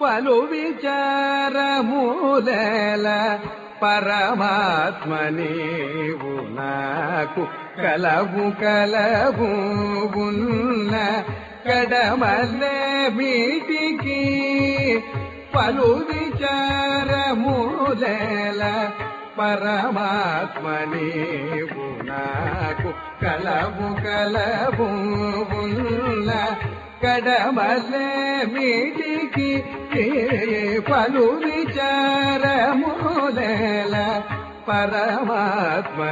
పలు విచారములేల పరమాత్మ నీవు నాకు కలవు కలవు ఉన్న కడమల్లే మీటికి పలు విచారములేల పరమాత్మ నీవు నాకు కలవు కలవు ఉన్న కడమల్లే మీటికి పలు విచారముల పరమాత్మ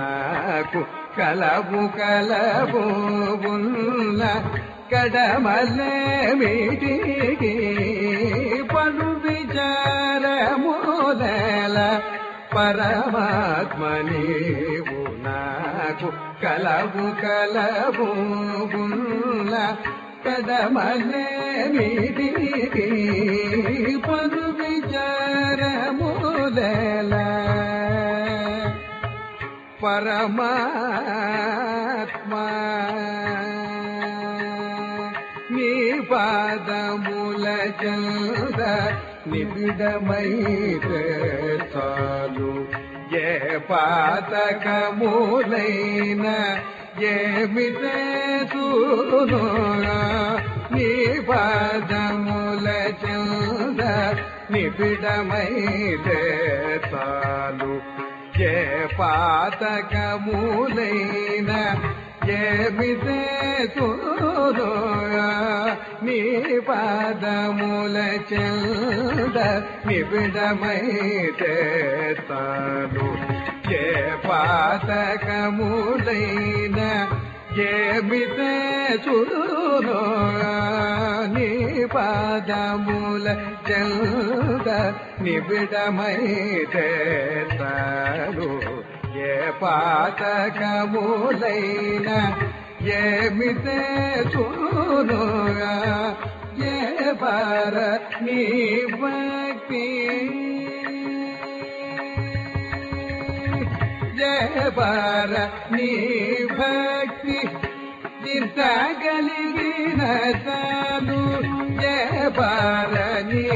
నాకు కలవు కలవు ఉన్న. కడమల్లే మీటికి పలు విచారములేల. పరమాత్మ నీవు కలవు కలవు గుల్ల కదమలేమిది పదు విచారముదల పరమాత్మా నీ పాదముల చంద నిబిడమైతే చాలు. ఏ పాతకములైన ఏమితే సూను నీ పాదముల చంద నిబిడమైతే తాలు ఏ పాతకములైన ఏమితే సూరోయా నీ పాదముల చంద నిబిడమైతే తాను. ఏ పాతకములైన ఏమితే చూరోయా నీ పాదముల చంద నిబిడమైతే తాను. ఏ పాతకములైన ఏమితే చూనుగా ఏ పార నీ భక్తి జయ పార నీ భక్తి? తీర్చగలిగిన తాను జయ పార నీ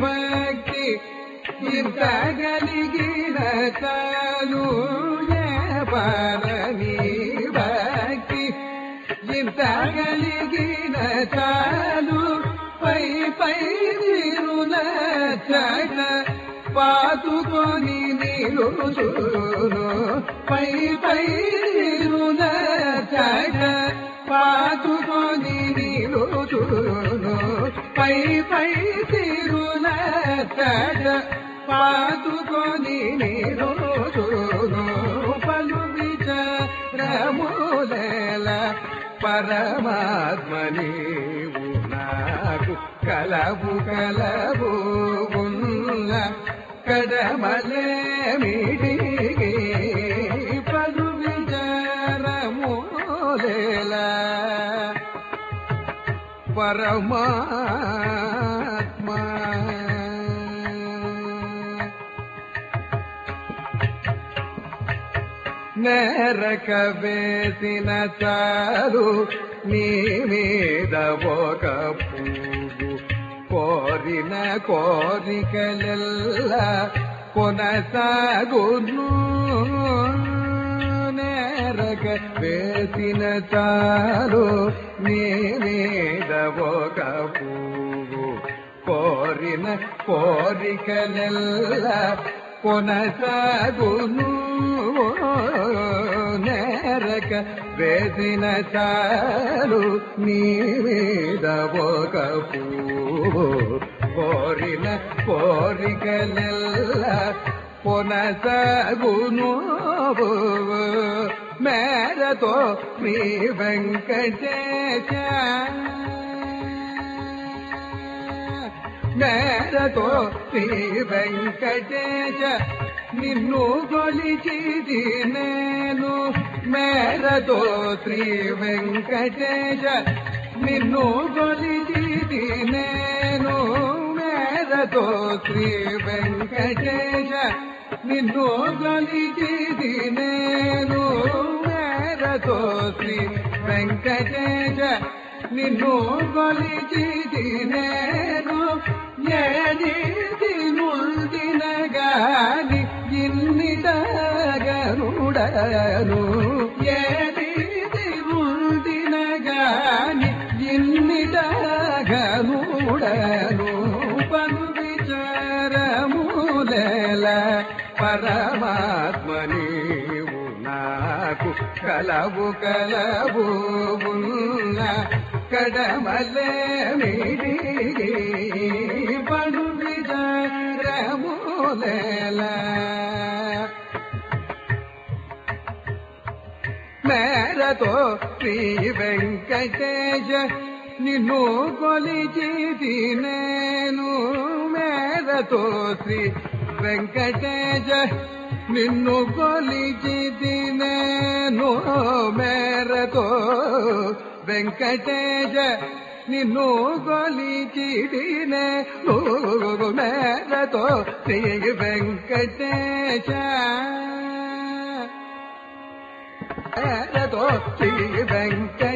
భక్తి? తీర్చగలిగిన చాలు జయ పార నీ భక్తి. తీర్చగలిగిన చాలు పై పై నీరుల చట పాతుకొని నీరు చూను పై పై నీరుల చట పాతుకొని నీరు చూను పై పై తీరుల చట పాతుకొని నేను పలు విచారముల పరమాత్మ నీవు నాకు కలవు కలవు ఉన్న కడమలే మీటికి పలు విచారములేల పరమాత్మ నేరక వేసిన చారు నీ మీద ఒక పువ్వు కోరిన కోరికలెల్ల కొనసాగును. నేరక వేసిన చారు నీ మీద ఒక పువ్వు కోరిన కోరికలెల్ల కొనసాగును. నేరక వేసిన చాలు నీ మీద ఒక పువ్వు కోరిన కోరికలెల్ల కొనసాగును మేరతో శ్రీ వెంకటేశ మేరతో శ్రీ వెంకటేశ నిన్ను కొలిచిది నేను మేరతో శ్రీ వెంకటేశ నిన్ను కొలిచిది నేను మేరతో శ్రీ వెంకటేశ నిన్ను కొలిచిది నేను మేరతో శ్రీ వెంకటేశ నిన్ను కొలిచిది నేను ఏది నుండిన గాని ఇన్నిటగనుడను ఏది నుండిన గాని ఇన్నిటగనుడను పను విచారములేల పరమాత్మ మేరతో శ్రీ వెంకటేశ నిన్ను కొలిచిది నేను మేరతో శ్రీ వెంకటేశ నిన్ను కొలిచిది నేను మేరతో వెంకటేశ నిన్ను కొలిచిది నేను మేరతో శ్రీ వెంకటేశ మేరతో శ్రీ వెంకటేశ